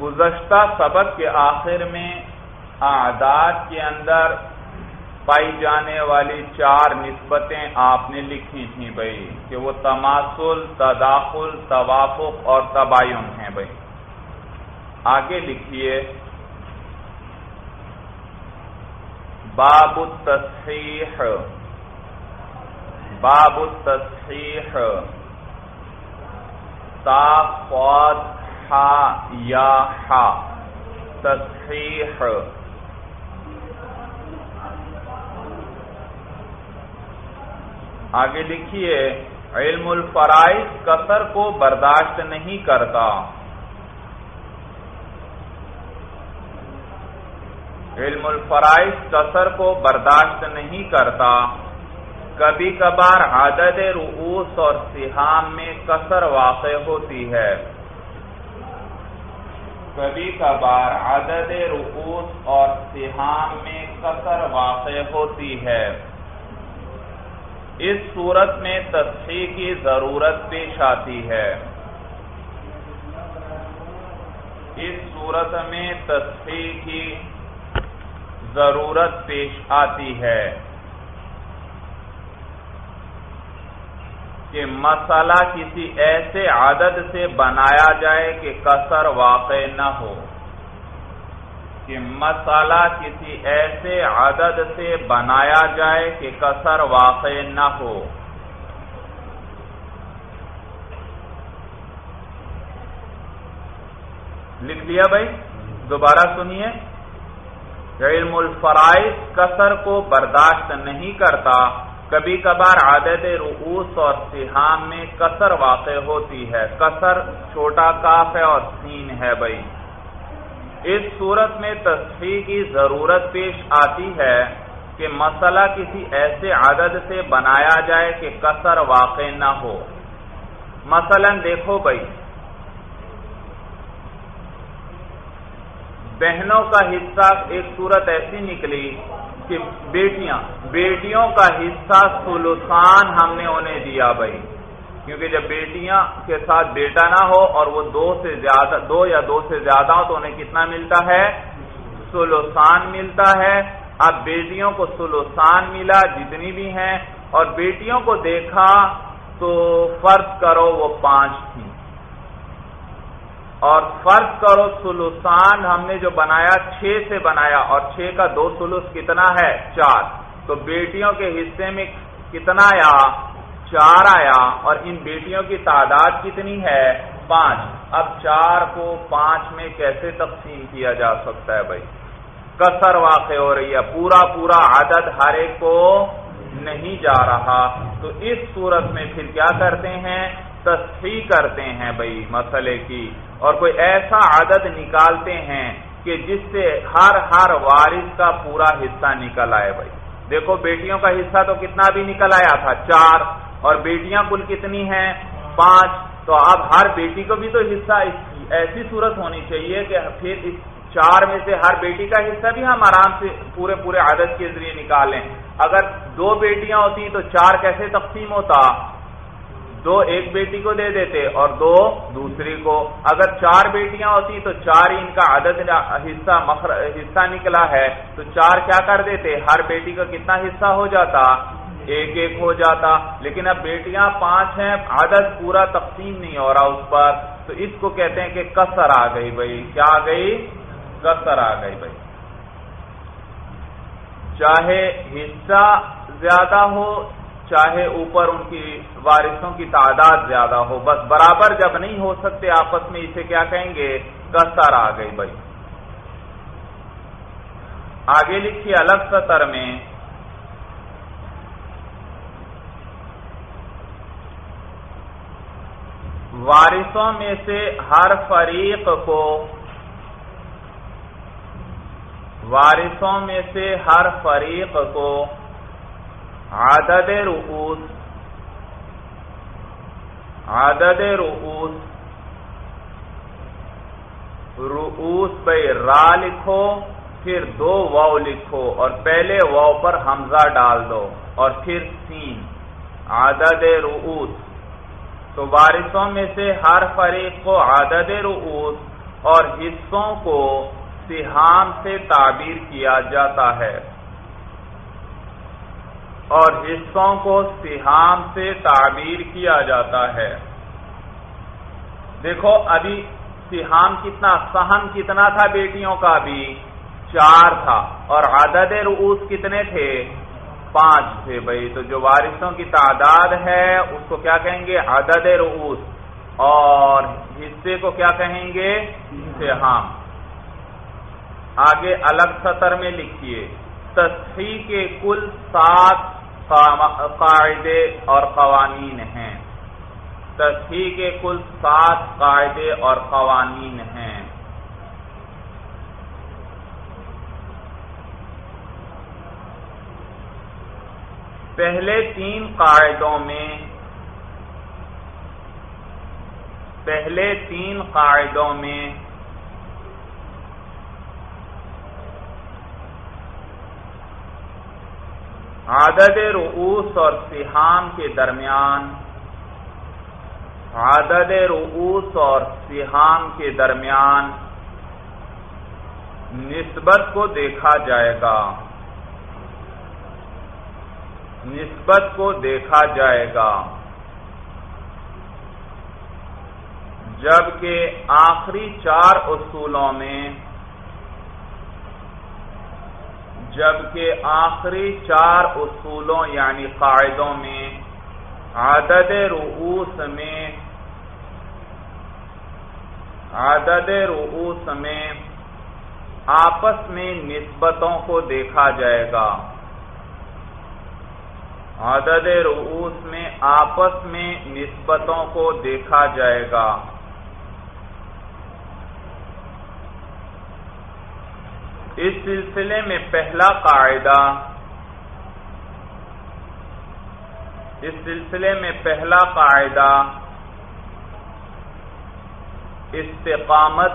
گزشتہ سبق کے آخر میں اعداد کے اندر پائی جانے والی چار نسبتیں آپ نے لکھی تھیں بھائی، کہ وہ تماسل تداخل، توافق اور تباین ہیں بھائی۔ آگے لکھیے، باب التصحیح باب التصحیح، تا فواد یا ہا۔ تصحیح۔ آگے لکھیے، علم الفرائض کثر کو برداشت نہیں کرتا۔ علم الفرائض کثر کو برداشت نہیں کرتا۔ کبھی کبھار عدد رؤوس اور سہام میں کثر واقع ہوتی ہے۔ کبھی کبھار عدد رؤوس اور سہام میں کثر واقع ہوتی ہے۔ اس صورت میں تصحیح کی ضرورت پیش آتی ہے۔ اس صورت میں تصحیح کی ضرورت پیش آتی ہے۔ کہ مسئلہ کسی ایسے عدد سے بنایا جائے کہ کثر واقع نہ ہو۔ کہ مسئلہ کسی ایسے عدد سے بنایا جائے کہ کثر واقع نہ ہو۔ لکھ لیا بھائی، دوبارہ سنیے۔ علم الفرائض کثر کو برداشت نہیں کرتا۔ کبھی کبھار عادت رؤوس اور سہام میں کثر واقع ہوتی ہے۔ کثر چھوٹا کاف ہے اور سین ہے بھائی۔ اس صورت میں تصحیح کی ضرورت پیش آتی ہے کہ مسئلہ کسی ایسے عدد سے بنایا جائے کہ کثر واقع نہ ہو۔ مثلا دیکھو بھائی، بہنوں کا حصہ ایک صورت ایسی نکلی کہ بیٹیاں، بیٹیوں کا حصہ سلوسان ہم نے انہیں دیا بھائی۔ کیونکہ جب بیٹیاں کے ساتھ بیٹا نہ ہو اور وہ دو سے زیادہ، دو یا دو سے زیادہ ہو تو انہیں کتنا ملتا ہے؟ سلوسان ملتا ہے۔ اب بیٹیوں کو سلوسان ملا، جتنی بھی ہیں، اور بیٹیوں کو دیکھا تو فرض کرو وہ پانچ تھی اور فرض کرو سلوسان ہم نے جو بنایا چھ سے بنایا اور چھ کا دو سلوس کتنا ہے؟ چار۔ تو بیٹیوں کے حصے میں کتنا آیا؟ چار آیا اور ان بیٹیوں کی تعداد کتنی ہے؟ پانچ۔ اب چار کو پانچ میں کیسے تقسیم کیا جا سکتا ہے بھائی؟ کثر واقع ہو رہی ہے۔ پورا پورا عدد ہر ایک کو نہیں جا رہا۔ تو اس صورت میں پھر کیا کرتے ہیں؟ تصحیح کرتے ہیں بھائی مسئلے کی۔ اور کوئی ایسا عدد نکالتے ہیں کہ جس سے ہر ہر وارث کا پورا حصہ نکل آئے بھائی۔ دیکھو بیٹیوں کا حصہ تو کتنا بھی نکل آیا تھا، چار۔ اور بیٹیاں کل کتنی ہیں؟ پانچ۔ تو اب ہر بیٹی کو بھی تو حصہ ایسی صورت ہونی چاہیے کہ پھر اس چار میں سے ہر بیٹی کا حصہ بھی ہم آرام سے پورے پورے عادت کے ذریعے نکالیں۔ اگر دو بیٹیاں ہوتی تو چار کیسے تقسیم ہوتا؟ دو ایک بیٹی کو دے دیتے اور دو دوسری کو۔ اگر چار بیٹیاں ہوتی تو چار ان کا عدد حصہ حصہ نکلا ہے۔ تو چار کیا کر دیتے؟ ہر بیٹی کا کتنا حصہ ہو جاتا؟ ایک ایک ہو جاتا۔ لیکن اب بیٹیاں پانچ ہیں، عدد پورا تقسیم نہیں ہو رہا اس پر۔ تو اس کو کہتے ہیں کہ کسر آ گئی بھائی۔ کیا آ گئی؟ کسر آ گئی بھائی۔ چاہے حصہ زیادہ ہو چاہے اوپر ان کی وارثوں کی تعداد زیادہ ہو، بس برابر جب نہیں ہو سکتے آپس میں، اسے کیا کہیں گے؟ کسر آ گئی بھائی۔ آگے لکھیے الگ سطر میں، وارثوں میں سے ہر فریق کو، وارثوں میں سے ہر فریق کو عدد رؤوس. عدد رؤوس. رؤوس پہ را لکھو، پھر دو واؤ لکھو اور پہلے واؤ پر حمزہ ڈال دو اور پھر سین عدد رؤوس. تو وارثوں میں سے ہر فریق کو عدد رؤوس اور حصوں کو سہام سے تعبیر کیا جاتا ہے۔ اور حصوں کو سہام سے تعبیر کیا جاتا ہے۔ دیکھو، ابھی سہام کتنا، سہم کتنا تھا بیٹیوں کا بھی؟ چار تھا۔ اور عدد رؤوس کتنے تھے؟ پانچ تھے بھائی۔ تو جو وارثوں کی تعداد ہے، اس کو کیا کہیں گے؟ عدد رؤوس۔ اور حصے کو کیا کہیں گے؟ سہام۔ آگے الگ سطر میں لکھیے۔ تصحیح کے کل سات قاعدے اور قوانین ہیں۔ تصحیح کے کل سات قاعدے اور قوانین ہیں۔ پہلے تین قاعدوں میں پہلے تین قاعدوں میں عدد رؤوس اور سہام کے درمیان، عدد رؤوس اور سہام کے درمیان نسبت کو دیکھا جائے گا۔ نسبت کو دیکھا جائے گا۔ جبکہ آخری چار اصولوں میں جبکہ آخری چار اصولوں یعنی قاعدوں میں عدد رؤوس میں عدد رؤوس میں آپس میں نسبتوں کو دیکھا جائے گا۔ عدد رؤوس میں آپس میں نسبتوں کو دیکھا جائے گا۔ اس سلسلے میں پہلا قاعدہ، اس سلسلے میں پہلا قاعدہ استقامت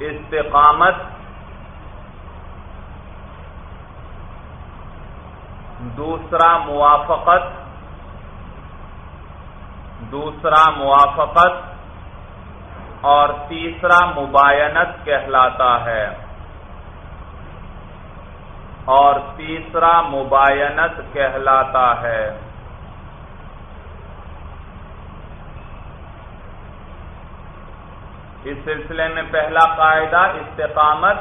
استقامت دوسرا موافقت دوسرا موافقت اور تیسرا مباینت کہلاتا ہے۔ اور تیسرا مباینت کہلاتا ہے۔ اس سلسلے میں پہلا قاعدہ استقامت،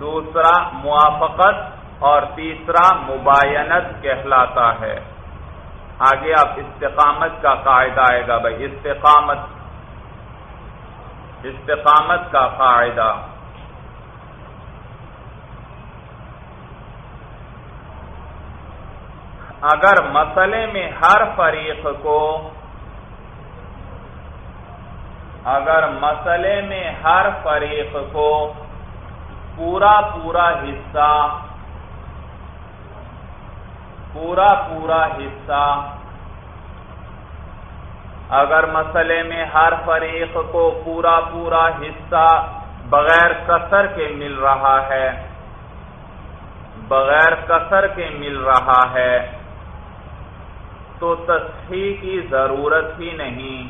دوسرا موافقت، اور تیسرا مباینت کہلاتا ہے۔ آگے آپ استقامت کا قاعدہ آئے گا بھائی۔ استقامت استقامت کا قاعدہ۔ اگر مسئلے میں ہر فریق کو اگر مسئلے میں ہر فریق کو پورا پورا حصہ، پورا پورا حصہ اگر مسئلے میں ہر فریق کو پورا پورا حصہ بغیر کثر کے مل رہا ہے، بغیر کثر کے مل رہا ہے، تو تصحیح کی ضرورت ہی نہیں۔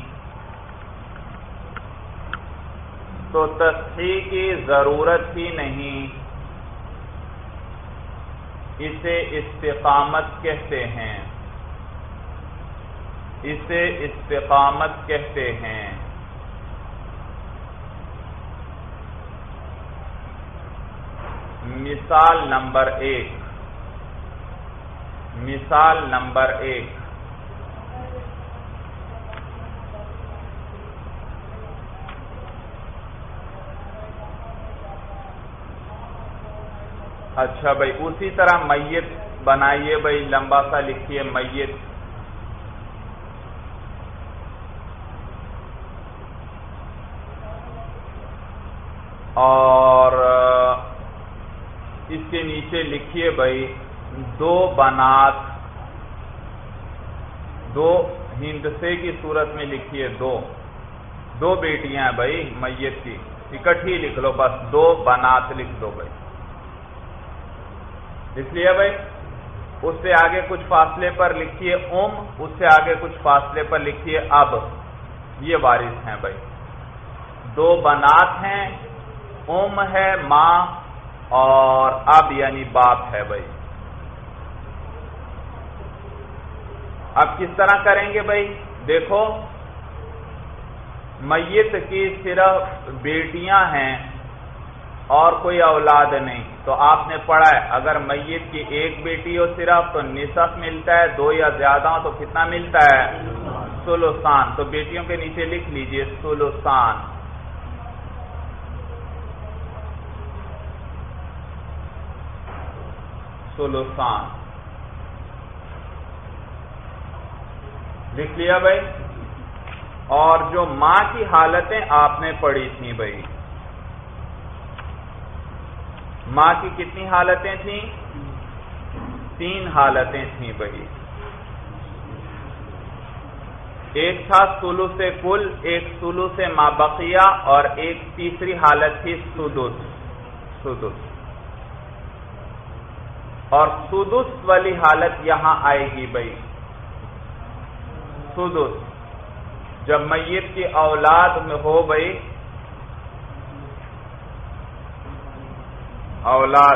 تو تصحیح کی ضرورت ہی نہیں۔ اسے استقامت کہتے ہیں۔ اسے استقامت کہتے ہیں۔ مثال نمبر ایک۔ مثال نمبر ایک۔ اچھا بھائی، اسی طرح میت بنائیے بھائی، لمبا سا لکھیے میت۔ اور اس کے نیچے لکھیے بھائی، دو بنات، دو ہندسے کی صورت میں لکھیے دو دو بیٹیاں ہیں بھائی، میت کی اکٹھی لکھ لو، بس دو بنات لکھ دو بھائی۔ اس لیے بھائی؟ اس سے آگے کچھ فاصلے پر لکھیے ام، اس سے آگے کچھ فاصلے پر لکھیے اب۔ یہ وارث ہیں بھائی۔ دو بنات ہیں ام ہے، ماں اور اب یعنی باپ ہے بھائی۔ اب کس طرح کریں گے بھائی؟ دیکھو، میت کی صرف بیٹیاں ہیں اور کوئی اولاد نہیں۔ تو آپ نے پڑھا ہے، اگر میت کی ایک بیٹی ہو صرف، تو نصف ملتا ہے، دو یا زیادہ ہو تو کتنا ملتا ہے؟ سلوسان۔ تو بیٹیوں کے نیچے لکھ لیجیے، سلوسان۔ سلوسان لکھ لیا بھائی؟ اور جو ماں کی حالتیں آپ نے پڑھی تھیں بھائی۔ ماں کی کتنی حالتیں تھیں؟ تین حالتیں تھیں بھائی۔ ایک تھا سلو سے کل، ایک سلو سے ماں بقیہ اور ایک تیسری حالت تھی سدس۔ سدس۔ اور سدس والی حالت یہاں آئے گی بھائی۔ سدس۔ جب میت کی اولاد میں ہو گئی اولاد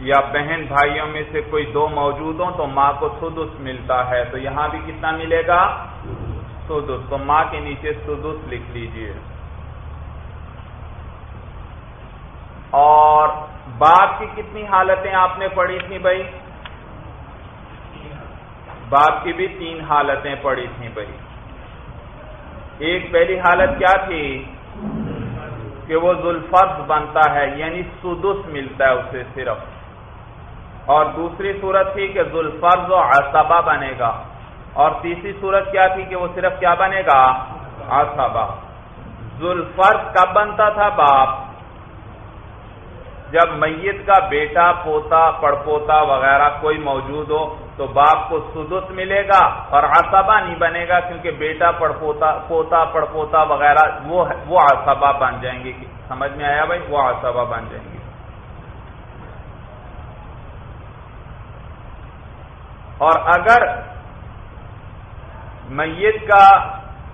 یا بہن بھائیوں میں سے کوئی دو موجود ہوں تو ماں کو سدس ملتا ہے۔ تو یہاں بھی کتنا ملے گا؟ سدس۔ تو ماں کے نیچے سدس لکھ لیجیے۔ اور باپ کی کتنی حالتیں آپ نے پڑھی تھی بھائی؟ باپ کی بھی تین حالتیں پڑی تھیں بھائی۔ ایک پہلی حالت کیا تھی؟ کہ وہ ذوالفرض بنتا ہے یعنی سدس ملتا ہے اسے صرف۔ اور دوسری صورت تھی کہ ذوالفرض و عصبہ بنے گا۔ اور تیسری صورت کیا تھی کہ وہ صرف کیا بنے گا؟ عصبہ۔ ذوالفرض کب بنتا تھا؟ باپ۔ جب میت کا بیٹا پوتا، پڑپوتا وغیرہ کوئی موجود ہو تو باپ کو سدس ملے گا اور آسابا نہیں بنے گا کیونکہ بیٹا، پڑپوتا، پوتا، پڑپوتا وغیرہ وہ وہ بن جائیں گے۔ سمجھ میں آیا بھائی؟ وہ آسابا بن جائیں گے۔ اور اگر میت کا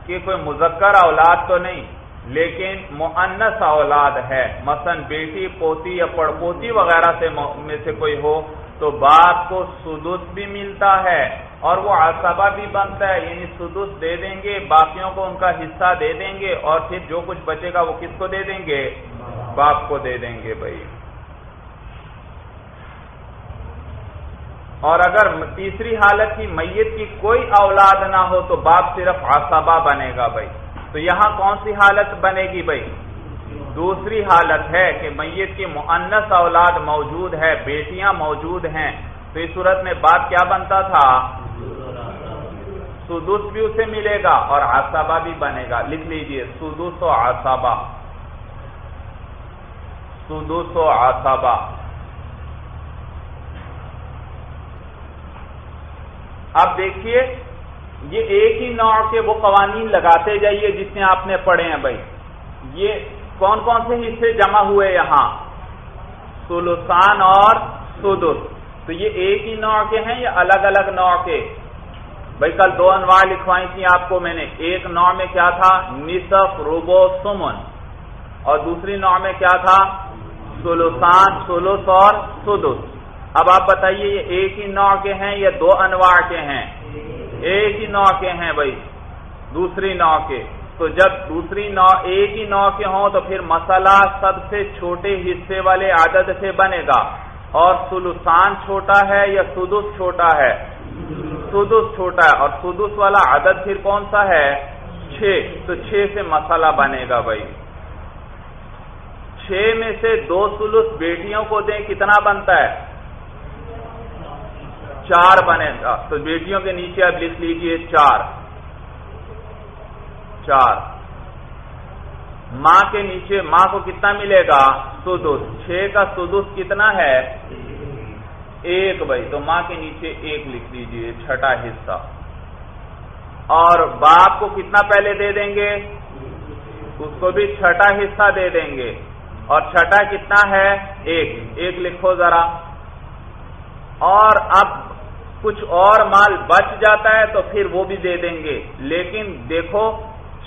کہ کوئی مذکر اولاد تو نہیں لیکن معنس اولاد ہے۔ مثلا بیٹی، پوتی یا پڑپوتی وغیرہ سے میں سے کوئی ہو تو باپ کو سدس بھی ملتا ہے اور وہ عصبہ بھی بنتا ہے یعنی سدس دے دیں گے، باقیوں کو ان کا حصہ دے دیں گے اور پھر جو کچھ بچے گا وہ کس کو دے دیں گے؟ باپ کو دے دیں گے بھائی۔ اور اگر تیسری حالت کی میت کی کوئی اولاد نہ ہو تو باپ صرف عصبہ بنے گا بھائی۔ تو یہاں کون سی حالت بنے گی بھائی؟ دوسری حالت ہے کہ میت کی معنس اولاد موجود ہے، بیٹیاں موجود ہیں۔ تو اس صورت میں بات کیا بنتا تھا؟ سدس بھی اسے ملے گا اور آسابا بھی بنے گا۔ لکھ لیجیے، سدس و آسابا سدس و آسابا اب دیکھیے یہ ایک ہی نوع کے وہ قوانین لگاتے جائیے جس میں آپ نے پڑھے ہیں بھائی۔ یہ کون کون سے حصے جمع ہوئے یہاں؟ سلوسان اور سدس۔ تو یہ ایک ہی نوع کے ہیں یا الگ الگ نوع کے؟ بھائی، کل دو انواع لکھوائی تھی آپ کو میں نے۔ ایک نوع میں کیا تھا؟ نصف روبو سمن۔ اور دوسری نوع میں کیا تھا؟ سلوسان، سلوس اور سدس۔ اب آپ بتائیے، یہ ایک ہی نوع کے ہیں یا دو انواع کے ہیں؟ ایک ہی نو کے ہیں بھائی، دوسری نو کے تو جب دوسری نو، ایک ہی نو کے ہوں تو پھر مسئلہ سب سے چھوٹے حصے والے عدد سے بنے گا۔ اور سلوسان چھوٹا ہے یا سدس چھوٹا ہے؟ سدس چھوٹا ہے۔ اور سدس والا عدد پھر کون سا ہے؟ چھ۔ تو چھ سے مسئلہ بنے گا بھائی۔ چھ میں سے دو سلوس بیٹیوں کو دیں، کتنا بنتا ہے؟ چار بنے گا تو بیٹیوں کے نیچے اب لکھ لیجیے چار۔ چار۔ ماں کے نیچے ماں کو کتنا ملے گا؟ سدس۔ چھ کا سدس کتنا ہے؟ ایک بھائی۔ تو ماں کے نیچے ایک لکھ لیجیے، چھٹا حصہ۔ اور باپ کو کتنا پہلے دے دیں گے؟ اس کو بھی چھٹا حصہ دے دیں گے۔ اور چھٹا کتنا ہے؟ ایک۔ ایک لکھو ذرا۔ اور اب کچھ اور مال بچ جاتا ہے تو پھر وہ بھی دے دیں گے۔ لیکن دیکھو،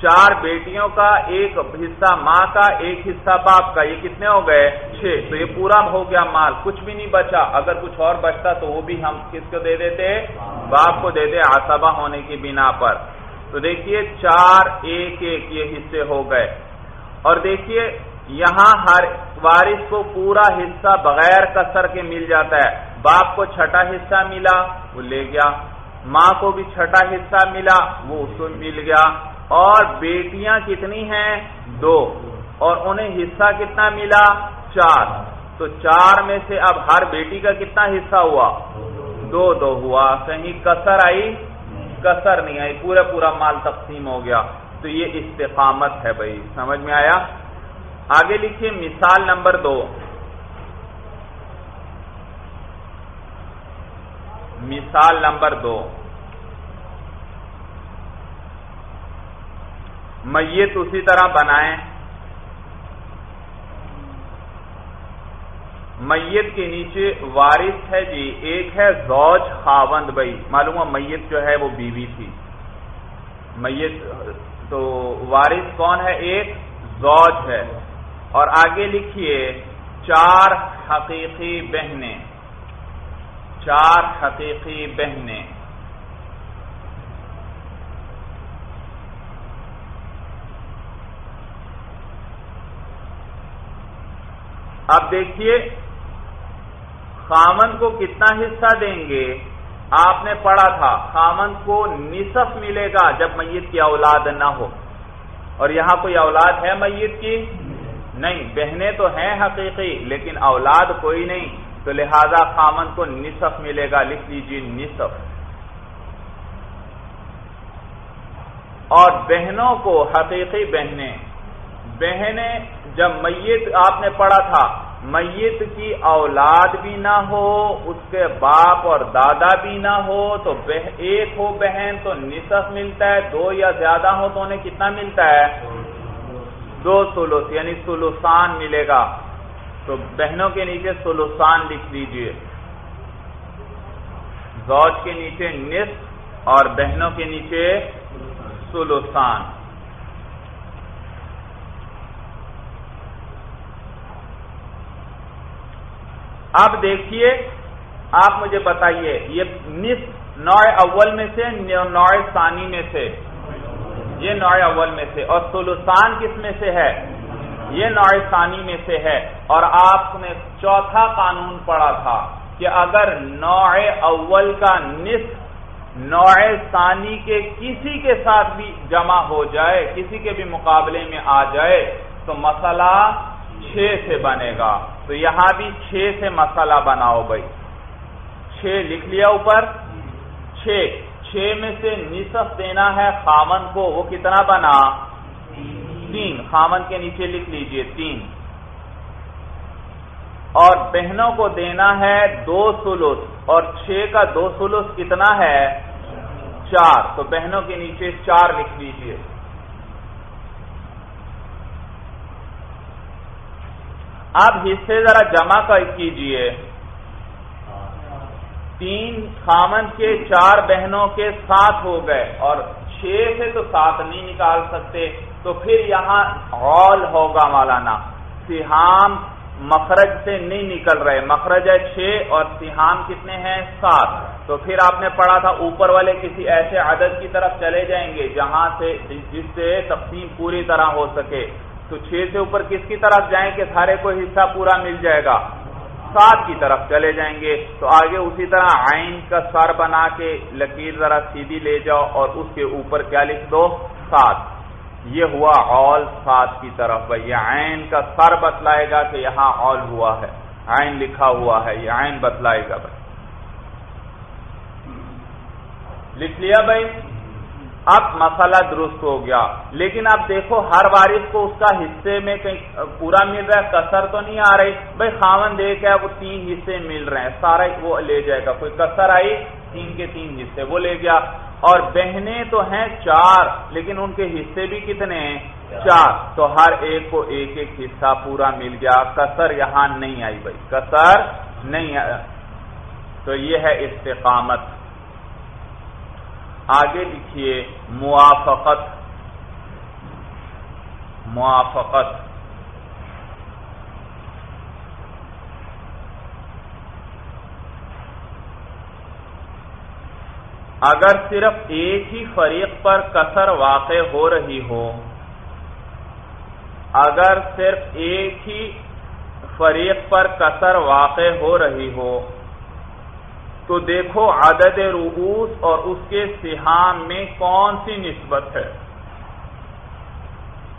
چار بیٹیوں کا ایک حصہ ماں کا، ایک حصہ باپ کا، یہ کتنے ہو گئے؟ چھ۔ تو یہ پورا ہو گیا مال، کچھ بھی نہیں بچا۔ اگر کچھ اور بچتا تو وہ بھی ہم کس کو دے دیتے؟ باپ کو دے دے آسبا ہونے کی بنا پر۔ تو دیکھیے، چار ایک ایک یہ حصے ہو گئے۔ اور دیکھیے، یہاں ہر وارث کو پورا حصہ بغیر کسر کے مل جاتا ہے۔ باپ کو چھٹا حصہ ملا، وہ لے گیا۔ ماں کو بھی چھٹا حصہ ملا، وہ اس کو مل گیا۔ اور بیٹیاں کتنی ہیں؟ دو۔ اور انہیں حصہ کتنا ملا؟ چار۔ تو چار میں سے اب ہر بیٹی کا کتنا حصہ ہوا؟ دو دو ہوا۔ کہیں کسر آئی؟ کسر نہیں آئی۔ پورا پورا مال تقسیم ہو گیا۔ تو یہ استقامت ہے بھائی، سمجھ میں آیا؟ آگے لکھیے مثال نمبر دو۔ مثال نمبر دو۔ میت اسی طرح بنائیں۔ میت کے نیچے وارث ہے جی ایک ہے زوج خاوند بھائی۔ معلوم ہے میت جو ہے وہ بیوی تھی۔ میت، تو وارث کون ہے؟ ایک زوج ہے۔ اور آگے لکھیے، چار حقیقی بہنیں۔ چار حقیقی بہنیں۔ اب دیکھیے، خامن کو کتنا حصہ دیں گے؟ آپ نے پڑھا تھا، خامن کو نصف ملے گا جب میت کی اولاد نہ ہو۔ اور یہاں کوئی اولاد ہے میت کی؟ نہیں، بہنیں تو ہیں حقیقی، لیکن اولاد کوئی نہیں۔ تو لہذا خامن کو نصف ملے گا، لکھ لیجیے نصف۔ اور بہنوں کو حقیقی بہنیں۔ بہنیں جب میت، آپ نے پڑھا تھا، میت کی اولاد بھی نہ ہو، اس کے باپ اور دادا بھی نہ ہو، تو ایک ہو بہن تو نصف ملتا ہے، دو یا زیادہ ہو تو انہیں کتنا ملتا ہے؟ دو سلوس یعنی سلوسان ملے گا۔ تو بہنوں کے نیچے سلوسان لکھ لیجیے زوج کے نیچے نصف اور بہنوں کے نیچے سلوسان اب دیکھیے، آپ مجھے بتائیے، یہ نصف نوع اول میں سے نوع ثانی میں سے؟ یہ نوع اول میں سے۔ اور سلوسان کس میں سے ہے؟ یہ نوع ثانی میں سے ہے۔ اور آپ نے چوتھا قانون پڑھا تھا کہ اگر نوع اول کا نصف نوع ثانی کے کسی کے ساتھ بھی جمع ہو جائے، کسی کے بھی مقابلے میں آ جائے، تو مسئلہ چھ سے بنے گا۔ تو یہاں بھی چھ سے مسئلہ بناؤ بھائی۔ چھ لکھ لیا اوپر؟ چھ۔ چھ میں سے نصف دینا ہے خامن کو، وہ کتنا بنا؟ تین خامن کے نیچے لکھ لیجیے تین۔ اور بہنوں کو دینا ہے دو سلوس، اور چھ کا دو سلوس کتنا ہے؟ چار۔ تو بہنوں کے نیچے چار لکھ لیجیے۔ اب حصے ذرا جمع کیجیے۔ تین خامن کے، چار بہنوں کے ساتھ ہو گئے، اور چھ سے تو سات نہیں نکال سکتے، تو پھر یہاں ہال ہوگا مولانا۔ سیحام مخرج سے نہیں نکل رہے۔ مخرج ہے چھ اور سیحام کتنے ہیں؟ سات۔ تو پھر آپ نے پڑھا تھا، اوپر والے کسی ایسے عدد کی طرف چلے جائیں گے جہاں سے جس سے تقسیم پوری طرح ہو سکے۔ تو چھ سے اوپر کس کی طرف جائیں کہ سارے کو حصہ پورا مل جائے گا؟ سات کی طرف چلے جائیں گے، تو آگے اسی طرح آئین کا سر بنا کے لکیر ذرا سیدھی لے جاؤ اور اس کے اوپر کیا لکھ دو؟ سات یہ ہوا ہال سات کی طرف۔ بھائی، یہ آئین کا سر بتلائے گا کہ یہاں ہال ہوا ہے۔ آئین لکھا ہوا ہے، یہ آئین بتلائے گا۔ بھائی، لکھ لیا بھائی؟ اب مسئلہ درست ہو گیا۔ لیکن اب دیکھو، ہر وارث کو اس کا حصے میں کہیں، پورا مل رہا ہے، کسر تو نہیں آ رہی۔ بھائی خاون دیکھ ہے وہ تین حصے مل رہے ہیں۔ سارا وہ لے جائے گا۔ کوئی کسر آئی، تین کے تین حصے، وہ لے گیا۔ اور بہنیں تو ہیں چار، لیکن ان کے حصے بھی کتنے ہیں؟ چار۔ تو ہر ایک کو ایک ایک حصہ پورا مل گیا۔ کسر یہاں نہیں آئی بھائی، کسر نہیں آئی تو یہ ہے استقامت۔ آگے لکھیے، موافقت۔ موافقت۔ اگر صرف ایک ہی فریق پر کثر واقع ہو رہی ہو، اگر صرف ایک ہی فریق پر کثر واقع ہو رہی ہو تو دیکھو عدد رؤوس اور اس کے سہام میں کون سی نسبت ہے۔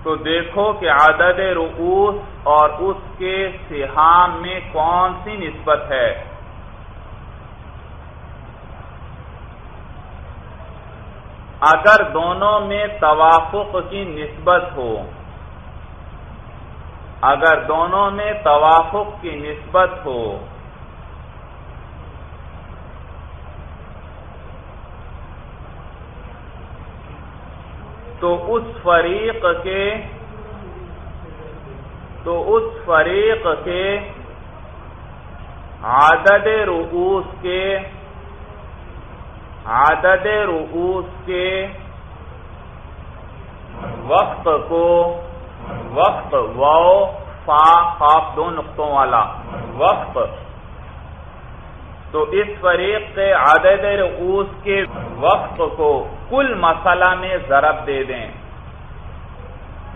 تو دیکھو کہ عدد رؤوس اور اس کے سہام میں کون سی نسبت ہے۔ اگر دونوں میں توافق کی نسبت ہو، اگر دونوں میں توافق کی نسبت ہو تو اس فریق کے تو اس فریق کے عدد رؤوس کے عدد رؤوس کے وقت کو وقت واؤ فا خواب دو نقطوں والا وقت تو اس فریق سے عدد رؤوس کے وقت کو کل مسئلہ میں ضرب دے دیں۔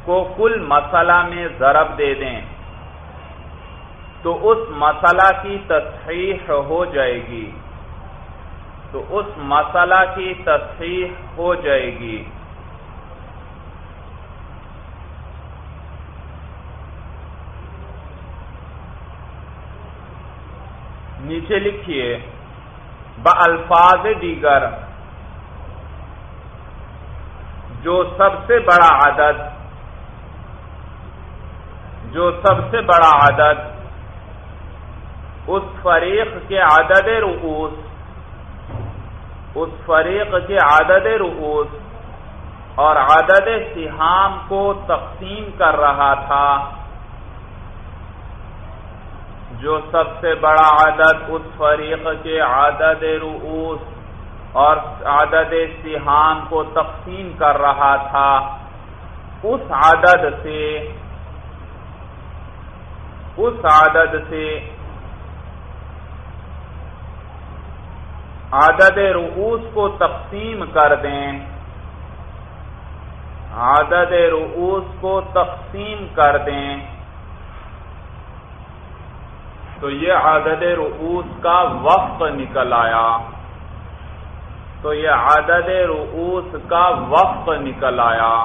کو کل مسئلہ میں ضرب دے دیں۔ تو اس مسئلہ کی تصحیح ہو جائے گی۔ تو اس مسئلہ کی تصحیح ہو جائے گی۔ نیچے لکھیے بالفاظ دیگر جو سب سے بڑا عدد، جو سب سے بڑا عدد، اس فریق کے عدد رؤوس، اس فریق کے عدد رؤوس اور عدد سہام کو تقسیم کر رہا تھا۔ جو سب سے بڑا عدد اس فریق کے عدد رؤوس اور عدد سہام کو تقسیم کر رہا تھا، اس عدد سے، اس عدد سے عدد رؤوس کو تقسیم کر دیں۔ عدد رؤوس کو تقسیم کر دیں۔ تو یہ عدد رؤوس کا وقت نکل آیا۔ تو یہ عدد رؤوس کا وقت نکل آیا۔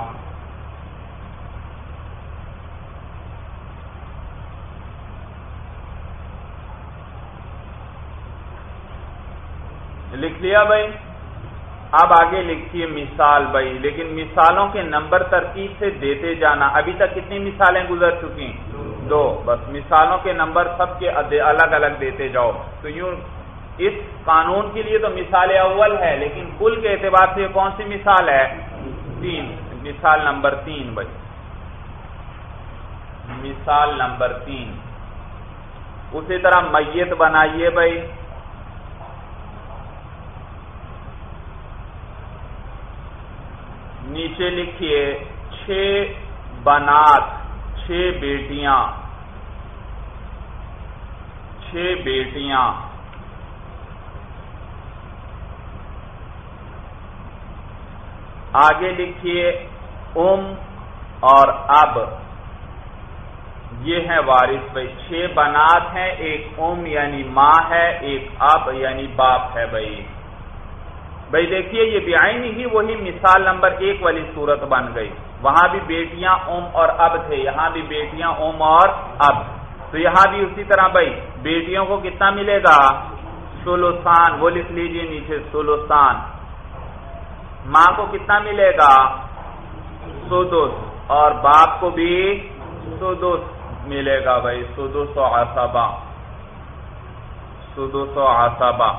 لکھ لیا بھائی؟ اب آگے لکھیے مثال بھائی، لیکن مثالوں کے نمبر ترتیب سے دیتے جانا۔ ابھی تک کتنی مثالیں گزر چکی ہیں؟ دو، بس مثالوں کے نمبر سب کے الگ الگ دیتے جاؤ۔ تو یوں اس قانون کے لیے تو مثال اول ہے، لیکن کل کے اعتبار سے کون سی مثال ہے؟ تین۔ مثال نمبر تین بھائی۔ مثال نمبر تین۔ اسی طرح میت بنائیے بھائی۔ نیچے لکھیے، چھ بنات، چھ بیٹیاں۔ چھ بیٹیاں۔ آگے لکھیے، ام اور اب۔ یہ ہے وارث بھائی۔ چھ بنات ہیں، ایک ام یعنی ماں ہے، ایک اب یعنی باپ ہے بھائی۔ بھائی دیکھیے، یہ بیائی ہی وہی مثال نمبر ایک والی صورت بن گئی۔ وہاں بھی بیٹیاں ام اور اب تھے، یہاں بھی بیٹیاں ام اور اب۔ تو یہاں بھی اسی طرح بھائی، بیٹیوں کو کتنا ملے گا؟ سولوسان وہ لکھ لیجیے نیچے سولوسان ماں کو کتنا ملے گا؟ سودوس اور باپ کو بھی سودوس ملے گا بھائی سودوس و آسابا سودوس و آسابا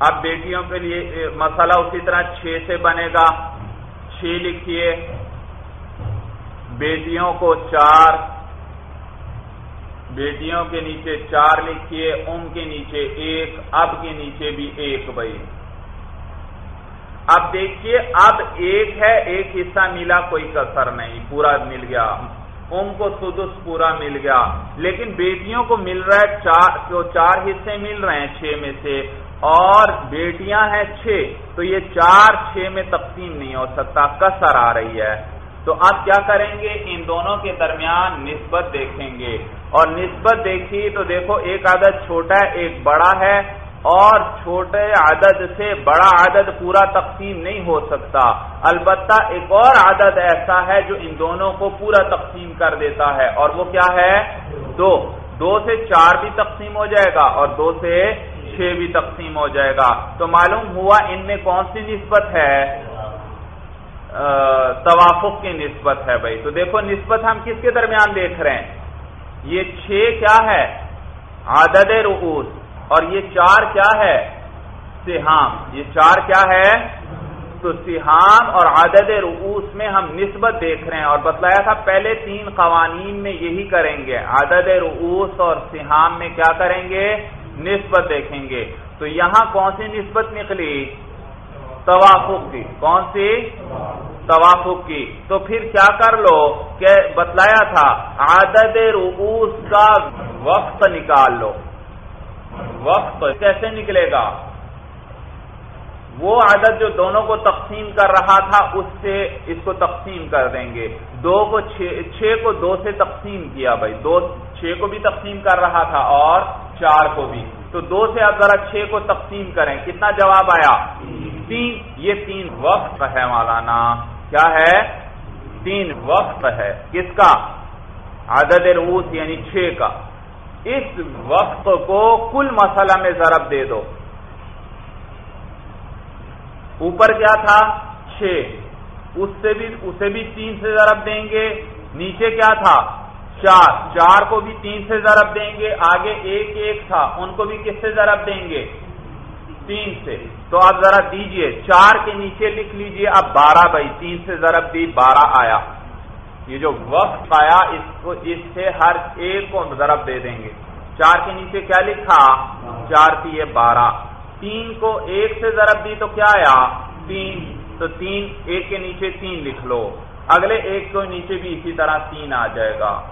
اب بیٹیوں کے لیے مسئلہ اسی طرح چھ سے بنے گا۔ چھ لکھیے۔ بیٹیوں کو چار، بیٹیوں کے نیچے چار لکھیے ام کے نیچے ایک، اب کے نیچے بھی ایک بھائی۔ اب دیکھیے، اب ایک ہے، ایک حصہ ملا، کوئی کسر نہیں، پورا مل گیا۔ ام کو سدس پورا مل گیا۔ لیکن بیٹیوں کو مل رہا ہے چار تو چار حصے مل رہے ہیں، چھ میں سے۔ اور بیٹیاں ہیں چھ، تو یہ چار چھ میں تقسیم نہیں ہو سکتا کسر آ رہی ہے۔ تو آپ کیا کریں گے؟ ان دونوں کے درمیان نسبت دیکھیں گے۔ اور نسبت دیکھی تو دیکھو، ایک عدد چھوٹا ہے، ایک بڑا ہے۔ اور چھوٹے عدد سے بڑا عدد پورا تقسیم نہیں ہو سکتا۔ البتہ ایک اور عدد ایسا ہے جو ان دونوں کو پورا تقسیم کر دیتا ہے۔ اور وہ کیا ہے؟ دو۔ دو سے چار بھی تقسیم ہو جائے گا اور دو سے چھ بھی تقسیم ہو جائے گا۔ تو معلوم ہوا ان میں کون سی نسبت ہے؟ توافق کی نسبت ہے بھائی۔ تو دیکھو نسبت ہم کس کے درمیان دیکھ رہے ہیں؟ یہ چھ کیا ہے؟ عدد رؤوس۔ اور یہ چار کیا ہے؟ سہام۔ یہ چار کیا ہے؟ تو سہام اور عدد رؤوس میں ہم نسبت دیکھ رہے ہیں۔ اور بتلایا تھا پہلے تین قوانین میں یہی کریں گے۔ عدد رؤوس اور سہام میں کیا کریں گے؟ نسبت دیکھیں گے۔ تو یہاں کون سی نسبت نکلی؟ توافق کی۔ کون سی؟ توافق کی۔ تو پھر کیا کر لو کہ بتلایا تھا، عدد رؤوس کا وقت نکال لو۔ وقت کیسے نکلے گا؟ وہ عدد جو دونوں کو تقسیم کر رہا تھا، اس سے اس کو تقسیم کر دیں گے۔ دو کو چھ کو دو سے تقسیم کیا بھائی۔ دو، چھ کو بھی تقسیم کر رہا تھا اور چار کو بھی۔ تو دو سے آپ ذرا چھ کو تقسیم کریں، کتنا جواب آیا؟ تین، یہ تین وقت ہے مولانا۔ کیا ہے؟ تین وقت ہے۔ کس کا؟ عدد روس یعنی چھ کا۔ اس وقت کو کل مسئلہ میں ضرب دے دو۔ اوپر کیا تھا؟ چھ۔ اس سے بھی، اسے بھی تین سے ضرب دیں گے۔ نیچے کیا تھا؟ چار۔ چار کو بھی تین سے ضرب دیں گے۔ آگے ایک ایک تھا۔ ان کو بھی کس سے ضرب دیں گے؟ تین سے۔ تو آپ ذرا دیجیے، چار کے نیچے لکھ لیجیے۔ اب بارہ بھائی، تین سے ضرب دی بارہ آیا۔ یہ جو وقت آیا، اس کو، اس سے ہر ایک کو ضرب دے دیں گے۔ چار کے نیچے کیا لکھا؟ چار کی یہ بارہ۔ تین کو ایک سے ضرب دی تو کیا آیا؟ تین۔ تو تین، ایک کے نیچے تین لکھ لو۔ اگلے ایک کو نیچے بھی اسی طرح تین آ جائے گا۔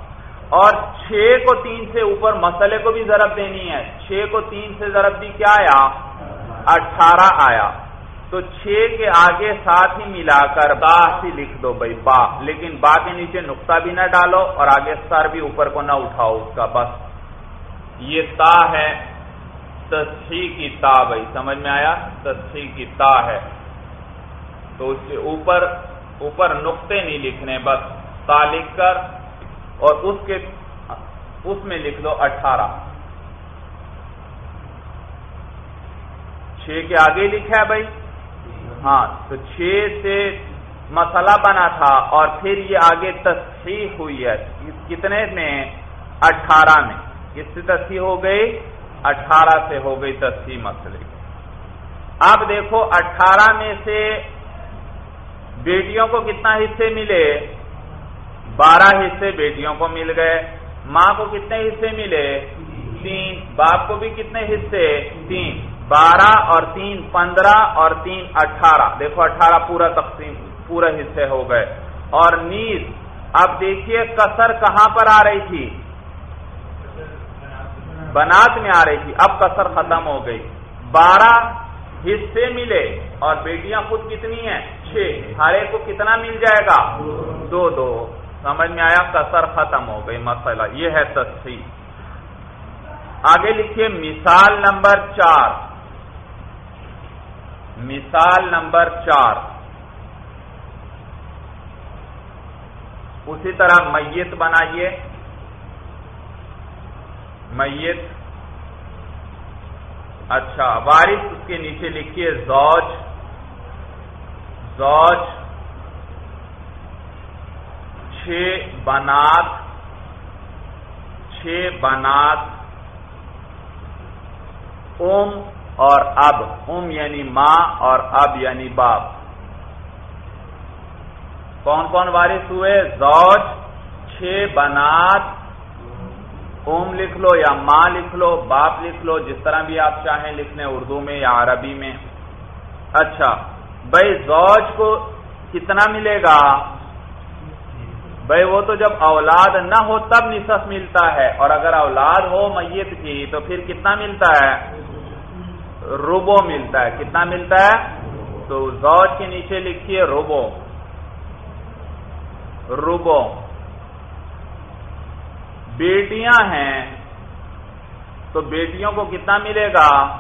اور چھ کو تین سے اوپر مسئلے کو بھی ضرب دینی ہے۔ چھ کو تین سے ضرب دی کیا آیا؟ اٹھارہ آیا۔ تو چھ کے آگے ساتھ ہی ملا کر با ہی لکھ دو بھائی، با۔ لیکن با کے نیچے نقطہ بھی نہ ڈالو اور آگے سر بھی اوپر کو نہ اٹھاؤ اس کا، بس۔ یہ تا ہے تصحیح کی تا بھائی۔ سمجھ میں آیا؟ تصحیح کی تا ہے۔ تو اس سے اوپر اوپر نقطے نہیں لکھنے، بس۔ تا لکھ کر اور اس کے، اس میں لکھ دو اٹھارہ۔ چھ کے آگے لکھا ہے بھائی؟ ہاں تو چھ سے مسئلہ بنا تھا اور پھر یہ آگے تصحیح ہوئی ہے۔ کتنے میں؟ اٹھارہ میں۔ کس سے تصحیح ہو گئی؟ اٹھارہ سے ہو گئی تصحیح مسئلے۔ اب دیکھو، اٹھارہ میں سے بیٹیوں کو کتنا حصے ملے؟ بارہ حصے بیٹیوں کو مل گئے۔ ماں کو کتنے حصے ملے؟ تین۔ باپ کو بھی کتنے حصے؟ تین۔ بارہ اور تین پندرہ اور تین اٹھارہ۔ دیکھو اٹھارہ پورا تقسیم پورے حصے ہو گئے۔ اور نیز، اب دیکھیے کسر کہاں پر آ رہی تھی؟ بنات میں آ رہی تھی۔ اب کسر ختم ہو گئی۔ بارہ حصے ملے اور بیٹیاں خود کتنی ہیں؟ چھ۔ ہر ایک کو کتنا مل جائے گا؟ دو دو۔ سمجھ میں آیا؟ کسر ختم ہو گئی۔ مسئلہ یہ ہے تصحیح آگے لکھیے، مثال نمبر چار۔ مثال نمبر چار۔ اسی طرح میت بنائیے۔ میت۔ اچھا وارث اس کے نیچے لکھیے زوج۔ زوج۔ چھ بنات۔ چھ بنات۔ اوم۔ اور اب ام یعنی ماں اور اب یعنی باپ۔ کون کون وارث ہوئے؟ زوج، چھ بنات۔ ام لکھ لو یا ماں لکھ لو، باپ لکھ لو، جس طرح بھی آپ چاہیں لکھنے اردو میں یا عربی میں۔ اچھا بھائی زوج کو کتنا ملے گا؟ بھائی وہ تو جب اولاد نہ ہو تب نصف ملتا ہے، اور اگر اولاد ہو میت کی تو پھر کتنا ملتا ہے؟ روبو ملتا ہے۔ کتنا ملتا ہے؟ تو زوج کے نیچے لکھیے روبو۔ روبو۔ بیٹیاں ہیں۔ تو بیٹیوں کو کتنا ملے گا؟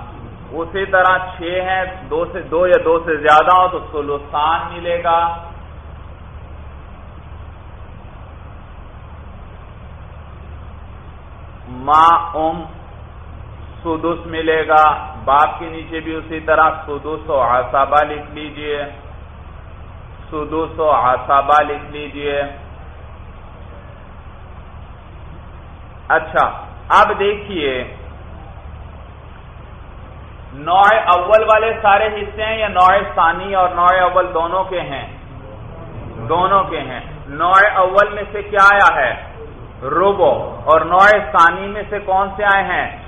اسی طرح چھ ہیں۔ دو سے دو یا دو سے زیادہ ہو تو سلوستان ملے گا۔ ماں ام سدس ملے گا، باپ کے نیچے بھی اسی طرح سدس و آسابا لکھ لیجیے۔ سدس و آسابا لکھ لیجیے۔ اچھا اب دیکھیے، نوع اول والے سارے حصے ہیں یا نوع ثانی اور نوع اول دونوں کے ہیں؟ دونوں کے ہیں۔ نوع اول میں سے کیا آیا ہے؟ روبو۔ اور نوع ثانی میں سے کون سے آئے ہیں؟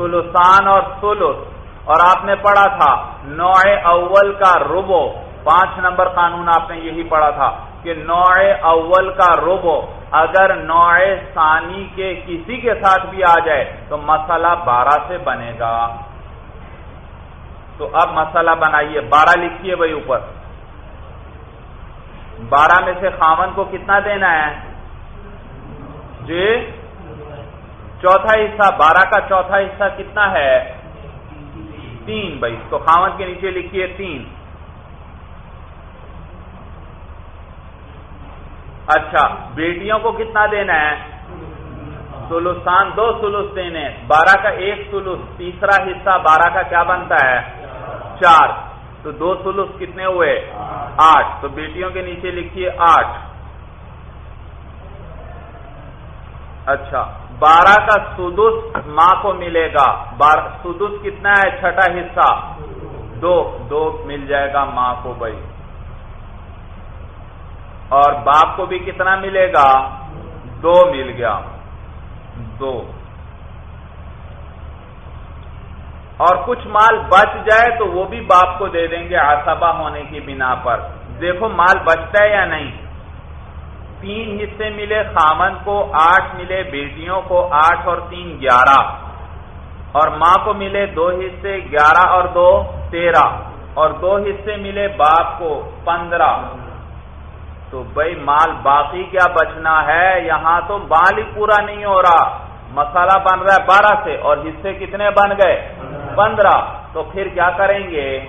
سلوسان اور سلس اور آپ نے پڑھا تھا، نوع اول کا روبو پانچ نمبر قانون آپ نے یہی پڑھا تھا کہ نوع اول کا روبو اگر نوع ثانی کے کسی کے ساتھ بھی آ جائے تو مسئلہ بارہ سے بنے گا۔ تو اب مسئلہ بنائیے۔ بارہ لکھیے بھائی اوپر۔ بارہ میں سے خامن کو کتنا دینا ہے؟ جی؟ چوتھا حصہ، بارہ کا چوتھا حصہ کتنا ہے؟ تین بھائی تو خامن کے نیچے لکھیے، تین۔ اچھا بیٹیوں کو کتنا دینا ہے؟ سلوستان دو سلوس دینے۔ بارہ کا ایک سلوس، تیسرا حصہ، بارہ کا کیا بنتا ہے؟ چار۔ تو دو سلوس کتنے ہوئے؟ آٹھ۔ تو بیٹیوں کے نیچے لکھیے، آٹھ۔ اچھا۔ بارہ کا سدس ماں کو ملے گا۔ سدس کتنا ہے؟ چھٹا حصہ۔ دو دو مل جائے گا ماں کو بھائی۔ اور باپ کو بھی کتنا ملے گا؟ دو مل گیا۔ دو۔ اور کچھ مال بچ جائے تو وہ بھی باپ کو دے دیں گے آسبا ہونے کی بنا پر۔ دیکھو مال بچتا ہے یا نہیں؟ تین حصے ملے خامن کو، آٹھ ملے بیٹیوں کو، آٹھ اور تین گیارہ۔ اور ماں کو ملے دو حصے، گیارہ اور دو، تیرہ۔ اور دو حصے ملے باپ کو، پندرہ۔ تو بھائی مال باقی کیا بچنا ہے؟ یہاں تو مال ہی پورا نہیں ہو رہا۔ مسالہ بن رہا ہے بارہ سے، اور حصے کتنے بن گئے؟ پندرہ۔ تو پھر کیا کریں گے؟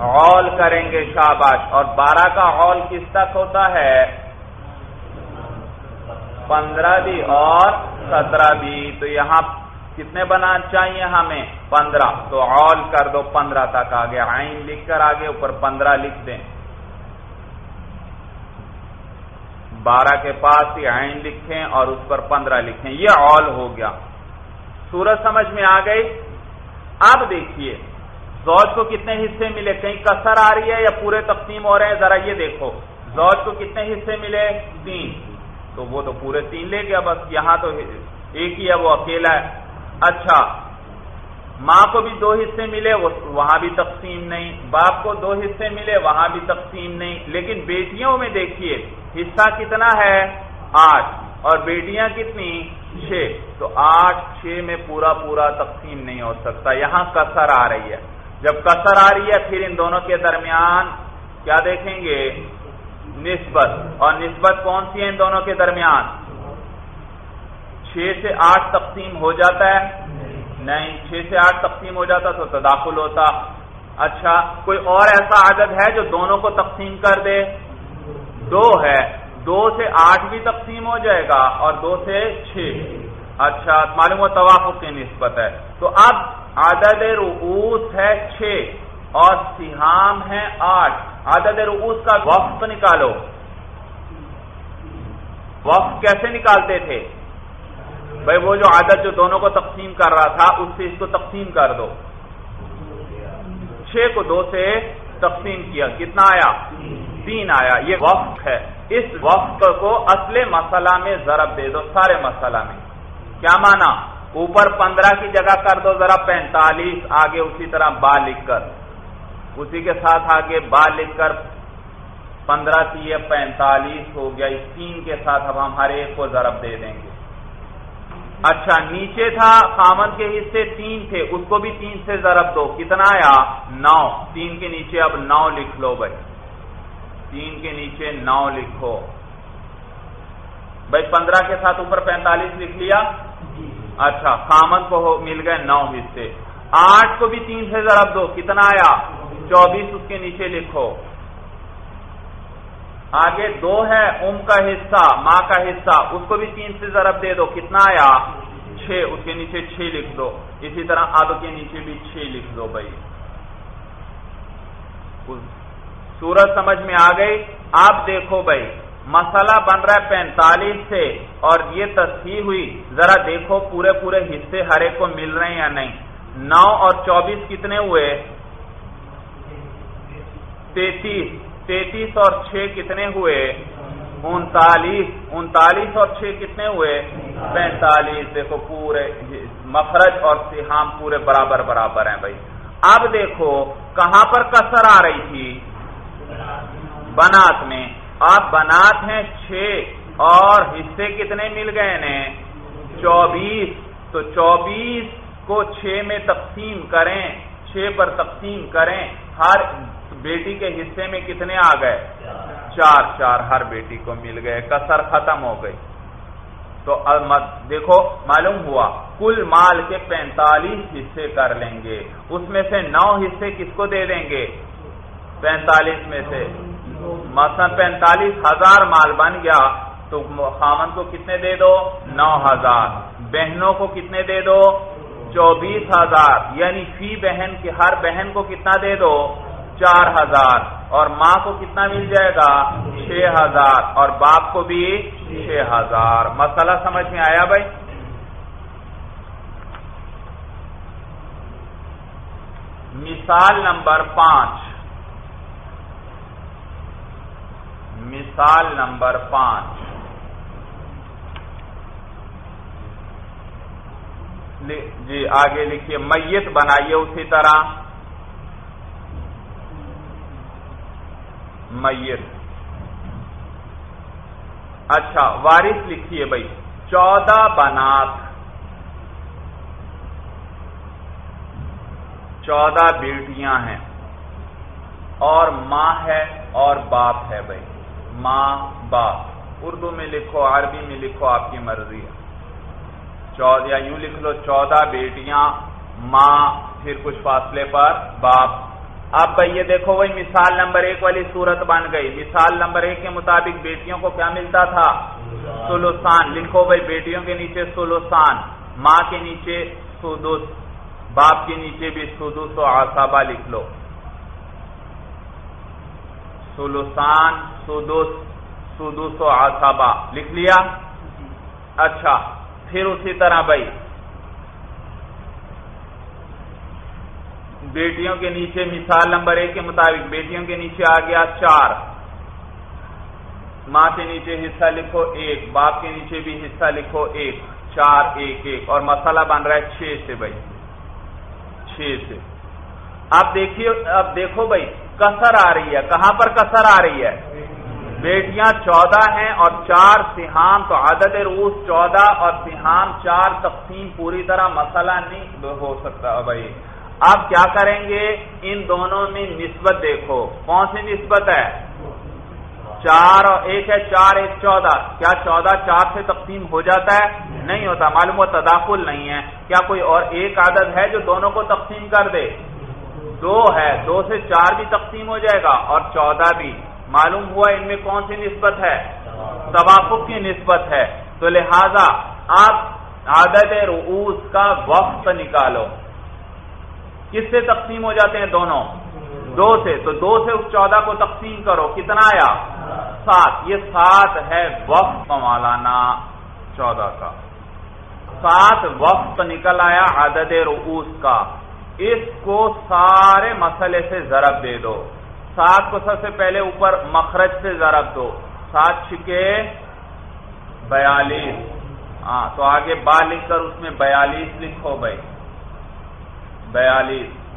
ہال کریں گے شاباش۔ اور بارہ کا ہال کس تک ہوتا ہے؟ پندرہ بھی اور سترہ بھی۔ تو یہاں کتنے بنا چاہیے ہمیں؟ پندرہ۔ تو ہال کر دو، پندرہ تک آگے۔ آئین لکھ کر آگے، اوپر پندرہ لکھ دیں۔ بارہ کے پاس ہی آئین لکھیں اور اس پر پندرہ لکھیں۔ یہ آل ہو گیا۔ سورج سمجھ میں آ گئی؟ اب دیکھیے، زوج کو کتنے حصے ملے؟ کہیں کسر آ رہی ہے یا پورے تقسیم ہو رہے ہیں؟ ذرا یہ دیکھو۔ زوج کو کتنے حصے ملے؟ تین۔ تو وہ تو پورے تین لے گیا، بس یہاں تو ایک ہی ہے، وہ اکیلا ہے۔ اچھا ماں کو بھی دو حصے ملے وہاں بھی تقسیم نہیں، باپ کو دو حصے ملے، وہاں بھی تقسیم نہیں۔ لیکن بیٹیوں میں دیکھیے، حصہ کتنا ہے؟ آٹھ۔ اور بیٹیاں کتنی؟ چھ۔ تو آٹھ، چھ میں پورا پورا تقسیم نہیں ہو سکتا۔ یہاں کسر آ رہی ہے۔ جب کسر آ رہی ہے، پھر ان دونوں کے درمیان کیا دیکھیں گے؟ نسبت۔ اور نسبت کون سی ہے ان دونوں کے درمیان؟ چھ سے آٹھ تقسیم ہو جاتا ہے؟ نہیں، چھ سے آٹھ تقسیم ہو جاتا تو تداخل ہوتا۔ اچھا کوئی اور ایسا عدد ہے جو دونوں کو تقسیم کر دے؟ دو ہے۔ دو سے آٹھ بھی تقسیم ہو جائے گا اور دو سے چھ۔ اچھا معلوم و توافق کی نسبت ہے۔ تو اب عدد رؤوس ہے چھ اور سہام ہے آٹھ۔ عدد رؤوس کا وقت نکالو۔ وقت کیسے نکالتے تھے؟ بھائی وہ جو عدد جو دونوں کو تقسیم کر رہا تھا، اس سے اس کو تقسیم کر دو۔ چھ کو دو سے تقسیم کیا۔ کتنا آیا؟ تین آیا۔ یہ وقت ہے۔ اس وقت کو اصل مسئلہ میں ضرب دے دو، سارے مسئلہ میں۔ کیا مانا؟ اوپر پندرہ کی جگہ کر دو، ذرا پینتالیس، آگے اسی طرح با لکھ کر۔ اسی کے ساتھ آگے با لکھ کر پندرہ سی پینتالیس ہو گیا، اس تین کے ساتھ اب ہم ہر ایک کو ضرب دے دیں گے۔ اچھا نیچے تھا خامن کے حصے تین تھے، اس کو بھی تین سے ضرب دو۔ کتنا آیا؟ نو۔ تین کے نیچے اب نو لکھ لو بھائی۔ تین کے نیچے نو لکھو۔ بھائی، پندرہ کے ساتھ اوپر پینتالیس لکھ لیا؟ اچھا خامن کو مل گئے نو حصے۔ آٹھ کو بھی تین سے ضرب دو۔ کتنا آیا؟ چوبیس اس کے نیچے لکھو۔ آگے دو ہے ام کا حصہ، ماں کا حصہ۔ اس کو بھی تین سے ضرب دے دو۔ کتنا آیا؟ چھ۔ اس کے نیچے چھ لکھ دو۔ اسی طرح اب کے نیچے بھی چھ لکھ دو بھائی۔ سورج سمجھ میں آ گئی۔ آپ دیکھو بھائی، مسئلہ بن رہا ہے پینتالیس سے اور یہ تصحیح ہوئی۔ ذرا دیکھو پورے پورے حصے ہر ایک کو مل رہے ہیں یا نہیں۔ نو اور چوبیس کتنے ہوئے؟ تینتیس تینتیس اور چھ کتنے ہوئے؟ انتالیس انتالیس اور چھ کتنے ہوئے؟ پینتالیس، دیکھو پورے مخرج اور سیحام پورے برابر برابر ہیں بھائی۔ اب دیکھو کہاں پر کسر آ رہی تھی؟ بنات میں۔ آپ بنات ہیں چھ اور حصے کتنے مل گئے چوبیس۔ تو چوبیس کو چھ میں تقسیم کریں، چھ پر تقسیم کریں، ہر بیٹی کے حصے میں کتنے آ گئے؟ چار چار ہر بیٹی کو مل گئے، کسر ختم ہو گئی۔ تو دیکھو، معلوم ہوا، کل مال کے پینتالیس حصے کر لیں گے۔ اس میں سے نو حصے کس کو دے دیں گے؟ پینتالیس میں سے۔ مثلا پینتالیس ہزار مال بن گیا، تو خامن کو کتنے دے دو؟ نو ہزار۔ بہنوں کو کتنے دے دو؟ چوبیس ہزار۔ یعنی فی بہن کی ہر بہن کو کتنا دے دو؟ چار ہزار اور ماں کو کتنا مل جائے گا؟ چھ ہزار اور باپ کو بھی چھ ہزار مسئلہ سمجھ میں آیا بھائی؟ مثال نمبر پانچ۔ مثال نمبر پانچ۔ جی آگے لکھیے، میت بنائیے اسی طرح۔ میت۔ اچھا وارث لکھیے بھائی، چودہ بنات۔ چودہ بیٹیاں ہیں۔ اور ماں ہے اور باپ ہے بھائی۔ ماں، باپ۔ اردو میں لکھو، عربی میں لکھو، آپ کی مرضی ہے۔ چودہ یوں لکھ لو، چودہ بیٹیاں، ماں، پھر کچھ فاصلے پر، باپ۔ اب بھائی یہ دیکھو وہی مثال نمبر ایک والی صورت بن گئی۔ مثال نمبر ایک کے مطابق بیٹیوں کو کیا ملتا تھا؟ سلوسان۔ لکھو بھائی بیٹیوں کے نیچے سلوسان ماں کے نیچے سدس باپ کے نیچے بھی سدس و آسابا لکھ لو۔ سلوسان سدس سدس و آسابا لکھ لیا؟ اچھا پھر اسی طرح بھائی بیٹیوں کے نیچے مثال نمبر ایک کے مطابق، بیٹیوں کے نیچے آ گیا چار۔ ماں کے نیچے حصہ لکھو ایک، باپ کے نیچے بھی حصہ لکھو ایک، چار، ایک ایک۔ اور مسئلہ بن رہا ہے چھ سے بھائی۔ چھ سے۔ آپ دیکھیے اب دیکھو بھائی، کسر آ رہی ہے۔ کہاں پر کسر آ رہی ہے؟ بیٹیاں چودہ ہیں اور چار سہام، تو عدد روس چودہ اور سہام چار تقسیم پوری طرح مسئلہ نہیں ہو سکتا۔ بھائی آپ کیا کریں گے؟ ان دونوں میں نسبت دیکھو۔ کون سی نسبت ہے؟ چار اور ایک ہے چار، ایک چودہ۔ کیا چودہ چار سے تقسیم ہو جاتا ہے؟ نہیں ہوتا، معلوم وہ تداخل نہیں ہے۔ کیا کوئی اور ایک عادت ہے جو دونوں کو تقسیم کر دے؟ دو ہے۔ دو سے چار بھی تقسیم ہو جائے گا اور چودہ بھی۔ معلوم ہوا ان میں کون سی نسبت ہے؟ توافق کی نسبت ہے۔ تو لہذا آپ عادت رؤوس کا وقت نکالو۔ کس سے تقسیم ہو جاتے ہیں دونوں؟ دو سے۔ تو دو سے اس چودہ کو تقسیم کرو۔ کتنا آیا؟ سات۔ یہ سات ہے وقت، مولانا، چودہ کا۔ سات وقت نکل آیا عدد رؤوس کا۔ اس کو سارے مسئلے سے ضرب دے دو۔ سات کو سب سے پہلے اوپر مخرج سے ضرب دو۔ سات چھکے بیالیس۔ ہاں تو آگے با لکھ کر اس میں بیالیس لکھو بھائی۔ بیالیس۔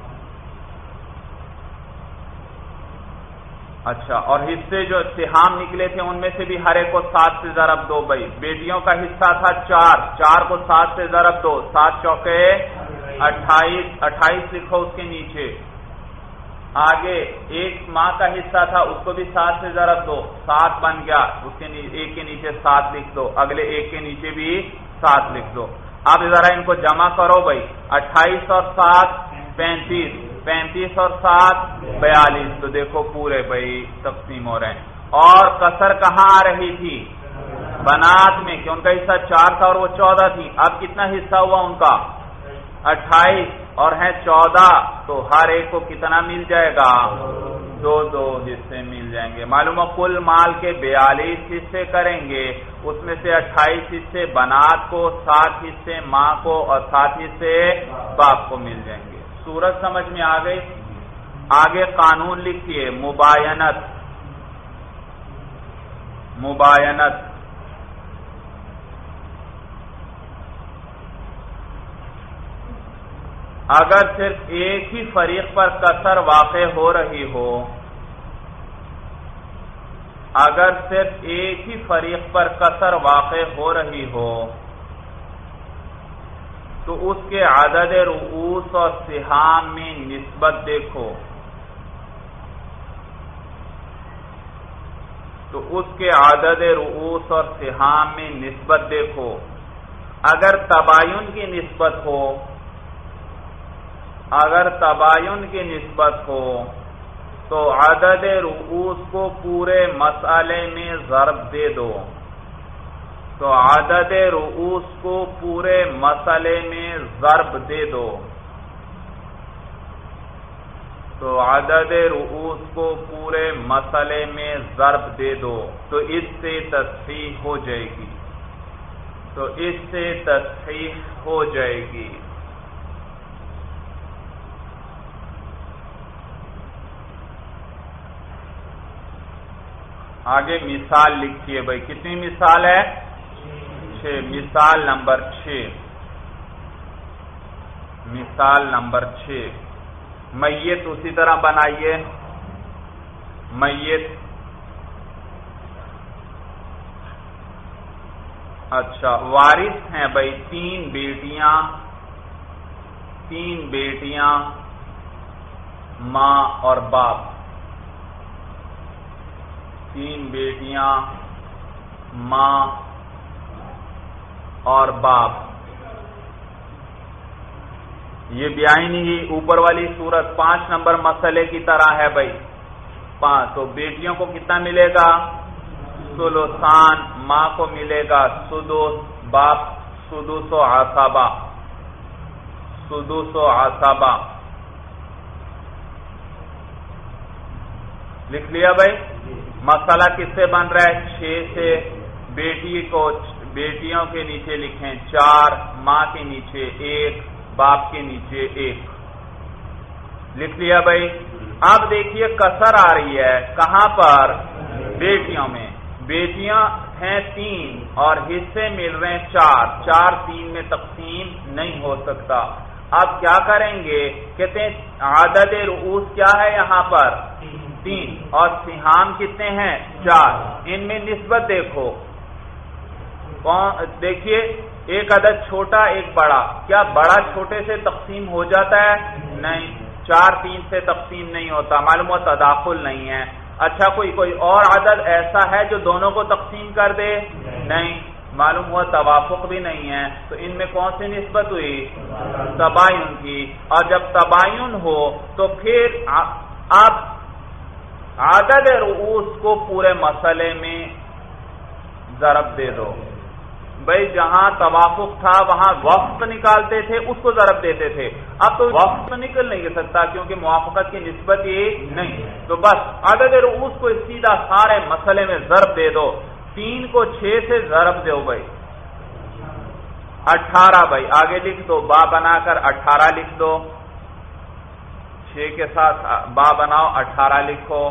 اچھا اور حصے جو سہام نکلے تھے ان میں سے بھی ہر ایک کو سات سے ضرب دو، بھائی۔ بیٹیوں کا حصہ تھا چار۔ چار کو سات سے ضرب دو۔ سات چوکے اٹھائیس۔ اٹھائیس لکھو اس کے نیچے۔ آگے، ایک ماں کا حصہ تھا، اس کو بھی سات سے ضرب دو۔ سات بن گیا۔ اس کے ایک کے نیچے سات لکھ دو۔ اگلے ایک کے نیچے بھی سات لکھ دو۔ اب ذرا ان کو جمع کرو بھائی۔ اٹھائیس اور سات، پینتیس۔ پینتیس اور سات، بیالیس۔ تو دیکھو پورے بھائی تقسیم ہو رہے ہیں۔ اور کسر کہاں آ رہی تھی؟ بنات میں، کہ ان کا حصہ چار تھا اور وہ چودہ تھی۔ اب کتنا حصہ ہوا ان کا؟ اٹھائیس۔ اور ہے چودہ۔ تو ہر ایک کو کتنا مل جائے گا؟ دو دو حصے مل جائیں گے۔ معلوم ہے کل مال کے بیالیس حصے کریں گے۔ اس میں سے اٹھائیس حصے بنات کو، سات حصے ماں کو اور سات حصے باپ کو مل جائیں گے۔ سورج سمجھ میں آ گئی؟ آگے قانون لکھیے مباینت۔ مباینت۔ اگر صرف ایک ہی فریق پر کثر واقع ہو رہی ہو اگر صرف ایک ہی فریق پر کثر واقع ہو رہی ہو، تو اس کے عدد رؤوس اور سہام میں نسبت دیکھو۔ تو اس کے عدد رؤوس اور سہام میں نسبت دیکھو۔ اگر تباین کی نسبت ہو، اگر تباین کی نسبت ہو تو عدد رؤوس کو پورے مسئلے میں ضرب دے دو۔ تو عدد رؤوس کو پورے مسئلے میں ضرب دے دو۔ تو عدد رؤوس کو پورے مسئلے میں ضرب دے دو۔ تو اس سے تصحیح ہو جائے گی۔ تو اس سے تصحیح ہو جائے گی۔ آگے مثال لکھیے بھائی، کتنی مثال ہے؟ چھ۔ مثال نمبر چھ۔ مثال نمبر چھ۔ میت اسی طرح بنائیے۔ میت۔ اچھا وارث ہیں بھائی، تین بیٹیاں۔ تین بیٹیاں، ماں اور باپ۔ تین بیٹیاں، ماں اور باپ۔ یہ بیائی ہی اوپر والی صورت پانچ نمبر مسئلے کی طرح ہے بھائی۔ پانچ، تو بیٹیوں کو کتنا ملے گا؟ سلوسان ماں کو ملے گا سدوس، باپ سدوس و آسابا سدوس و آسابا لکھ لیا بھائی۔ مسئلہ کس سے بن رہا ہے؟ چھ سے بیٹی کو بیٹیوں کے نیچے لکھیں۔ چار، ماں کے نیچے ایک، باپ کے نیچے ایک۔ لکھ لیا بھائی؟ اب دیکھیے کسر آ رہی ہے۔ کہاں پر؟ بیٹیوں میں۔ بیٹیاں ہیں تین اور حصے مل رہے ہیں چار۔ چار تین میں تقسیم نہیں ہو سکتا۔ اب کیا کریں گے؟ کہتے ہیں عدد رؤوس کیا ہے یہاں پر؟ تین اور سہام کتنے ہیں؟ چار۔ ان میں نسبت دیکھو۔ دیکھیے، ایک عدد چھوٹا، ایک بڑا۔ کیا بڑا چھوٹے سے تقسیم ہو جاتا ہے؟ نہیں۔ چار تین سے تقسیم نہیں ہوتا۔ معلوم ہوا تداخل نہیں ہے۔ اچھا کوئی کوئی اور عدد ایسا ہے جو دونوں کو تقسیم کر دے؟ نہیں۔ معلوم ہوا توافق بھی نہیں ہے۔ تو ان میں کون سی نسبت ہوئی؟ تباین کی۔ اور جب تباین ہو، تو پھر آپ عدد رؤوس کو پورے مسئلے میں ضرب دے دو۔ بھائی جہاں توافق تھا، وہاں وقت نکالتے تھے، اس کو ضرب دیتے تھے۔ اب تو وقت نکل نہیں سکتا کیونکہ موافقت کی نسبت یہ نہیں۔ تو بس عدد اس کو سیدھا سارے مسئلے میں ضرب دے دو۔ تین کو چھ سے ضرب دو بھائی۔ اٹھارہ بھائی، آگے لکھ دو۔ با بنا کر اٹھارہ لکھ دو۔ چھ کے ساتھ با بناؤ، اٹھارہ لکھو۔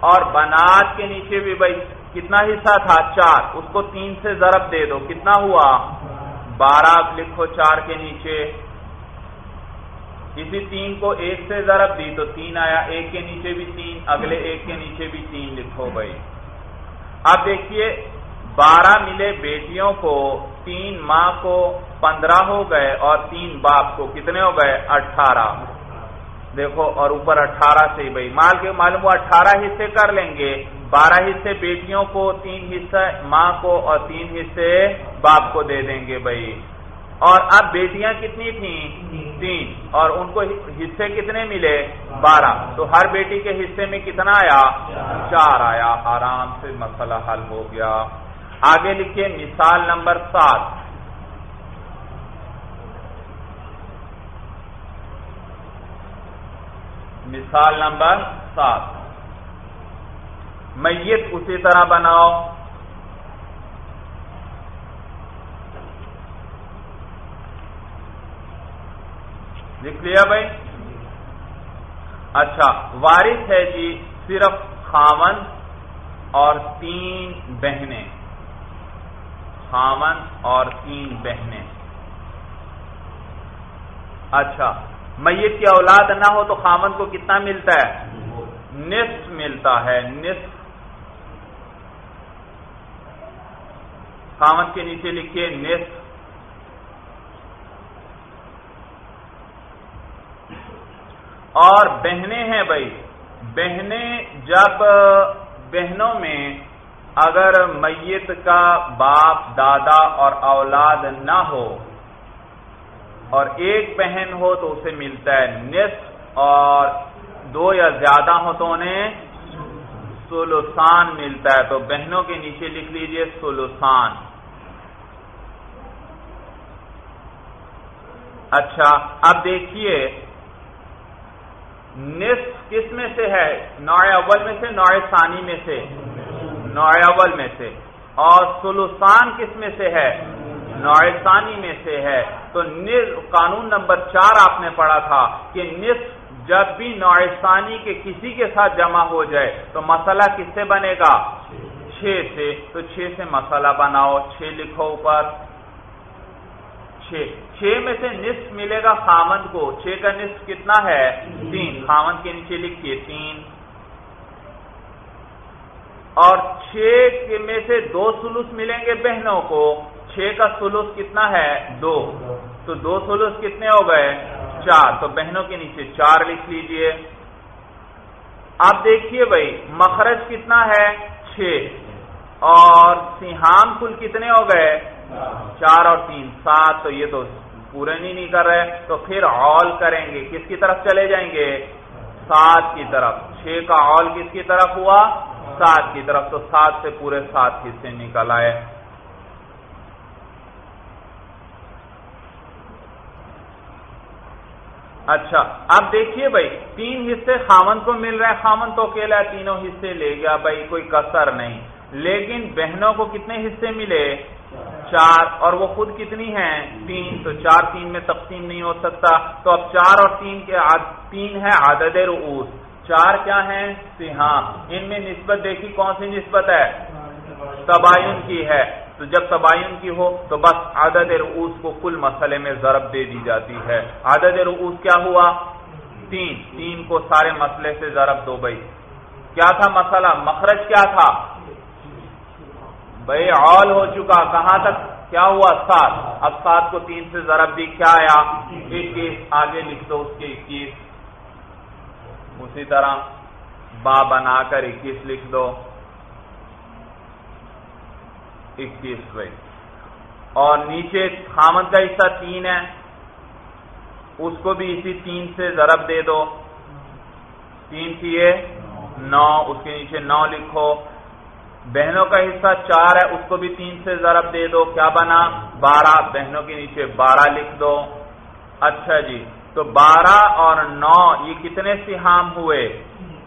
اور بنات کے نیچے بھی بھائی، کتنا حصہ تھا؟ چار۔ اس کو تین سے ضرب دے دو۔ کتنا ہوا؟ بارہ۔ لکھو چار کے نیچے۔ اسی تین کو ایک سے ضرب دی تو تین آیا۔ ایک کے نیچے بھی تین، اگلے ایک کے نیچے بھی تین۔ لکھو بھائی۔ اب دیکھیے، بارہ ملے بیٹیوں کو، تین ماں کو پندرہ ہو گئے اور تین باپ کو کتنے ہو گئے؟ اٹھارہ۔ دیکھو، اور اوپر اٹھارہ سے بھائی، مال کے معلوم ہوا اٹھارہ حصے کر لیں گے، بارہ حصے بیٹیوں کو، تین حصہ ماں کو اور تین حصے باپ کو دے دیں گے بھائی۔ اور اب بیٹیاں کتنی تھیں؟ تین۔ اور ان کو حصے کتنے ملے؟ بارہ۔ تو ہر بیٹی کے حصے میں کتنا آیا؟ چار آیا۔ آرام سے مسئلہ حل ہو گیا۔ آگے لکھیے، مثال نمبر سات۔ مثال نمبر سات۔ میت اسی طرح بناؤ۔ لکھ لیا بھائی؟ اچھا وارث ہے جی صرف خامن اور تین بہنیں۔ خامن اور تین بہنیں۔ اچھا میت کی اولاد نہ ہو تو خامن کو کتنا ملتا ہے؟ نصف ملتا ہے، نصف۔ خامن کے نیچے لکھیے نصف۔ اور بہنیں ہیں بھائی۔ بہنیں جب بہنوں میں اگر میت کا باپ، دادا اور اولاد نہ ہو اور ایک بہن ہو تو اسے ملتا ہے نصف، اور دو یا زیادہ ہو تو انہیں سلوسان ملتا ہے۔ تو بہنوں کے نیچے لکھ لیجیے سلوسان۔ اچھا اب دیکھیے، نصف کس میں سے ہے؟ نوع اول میں سے، نوع ثانی میں سے؟ نوع اول میں سے۔ اور سلوسان کس میں سے ہے؟ نوع ثانی میں سے ہے۔ تو قانون نمبر چار آپ نے پڑھا تھا کہ نصف جب بھی نوع کے کسی کے ساتھ جمع ہو جائے تو مسئلہ کس سے بنے گا؟ چھ سے۔ تو چھ سے مسئلہ بناؤ، چھ لکھو اوپر۔ چھ۔ چھ میں سے نصف ملے گا خامن کو۔ چھ کا نصف کتنا ہے؟ تین۔ خامن کے نیچے لکھیے تین۔ اور چھ میں سے دو سلوس ملیں گے بہنوں کو۔ چھ کا سلوس کتنا ہے؟ دو۔ تو دو سلوس کتنے ہو گئے؟ چار۔ تو بہنوں کے نیچے چار لکھ لیجیے۔ آپ دیکھیے بھائی، مخرج کتنا ہے؟ چھ۔ اور سیحام کل کتنے ہو گئے؟ چار اور تین۔ سات۔ تو یہ تو پورے نہیں نہیں کر رہے۔ تو پھر آل کریں گے۔ کس کی طرف چلے جائیں گے؟ سات کی طرف۔ چھ کا آل کس کی طرف ہوا؟ سات کی طرف۔ تو سات سے پورے سات حصے نکل آئے۔ اچھا اب دیکھیے بھائی، تین حصے خامن کو مل رہے ہیں خامن تو اکیلا تینوں حصے لے گیا بھائی، کوئی کسر نہیں۔ لیکن بہنوں کو کتنے حصے ملے؟ چار۔ اور وہ خود کتنی ہیں؟ تین۔ تو چار تین میں تقسیم نہیں ہو سکتا۔ تو اب چار اور تین کے تین ہے عدد رؤوس۔ چار کیا ہیں؟ سیاح۔ ان میں نسبت دیکھی، کون سی نسبت ہے؟ تباین کی ہے۔ تو جب تباین کی ہو تو بس عدد رؤوس کو کل مسئلے میں ضرب دے دی جاتی ہے۔ عدد رؤوس کیا ہوا؟ تین۔ تین کو سارے مسئلے سے ضرب دو بھائی۔ کیا تھا مسئلہ؟ مخرج کیا تھا؟ بھائی آل ہو چکا۔ کہاں تک؟ کیا ہوا؟ سات۔ اب سات کو تین سے ضرب دی، کیا آیا؟ اکیس آگے لکھ دو اس کے اکیس۔ اسی طرح با بنا کر اکیس لکھ دو۔ اکیس اور نیچے خامد کا حصہ تین ہے۔ اس کو بھی اسی تین سے ضرب دے دو۔ تین کیے نو، اس کے نیچے نو لکھو۔ بہنوں کا حصہ چار ہے، اس کو بھی تین سے ضرب دے دو۔ کیا بنا؟ بارہ۔ بہنوں کے نیچے بارہ لکھ دو۔ اچھا جی تو بارہ اور نو، یہ کتنے سیحام ہوئے؟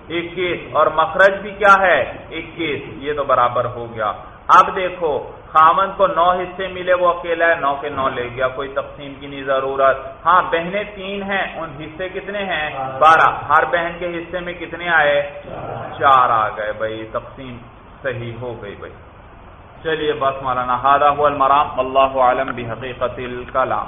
اکیس۔ اور مخرج بھی کیا ہے؟ اکیس۔ یہ تو برابر ہو گیا۔ اب دیکھو، خامن کو نو حصے ملے، وہ اکیلا ہے، نو کے نو لے گیا، کوئی تقسیم کی نہیں ضرورت۔ ہاں بہنیں تین ہیں، ان حصے کتنے ہیں؟ بارہ۔ ہر بہن کے حصے میں کتنے آئے؟ چار آ گئے بھائی، تقسیم صحیح ہو گئی بھائی۔ چلیے، بس مولانا ہادہ المرام اللہ عالم بحقیقت الکلام۔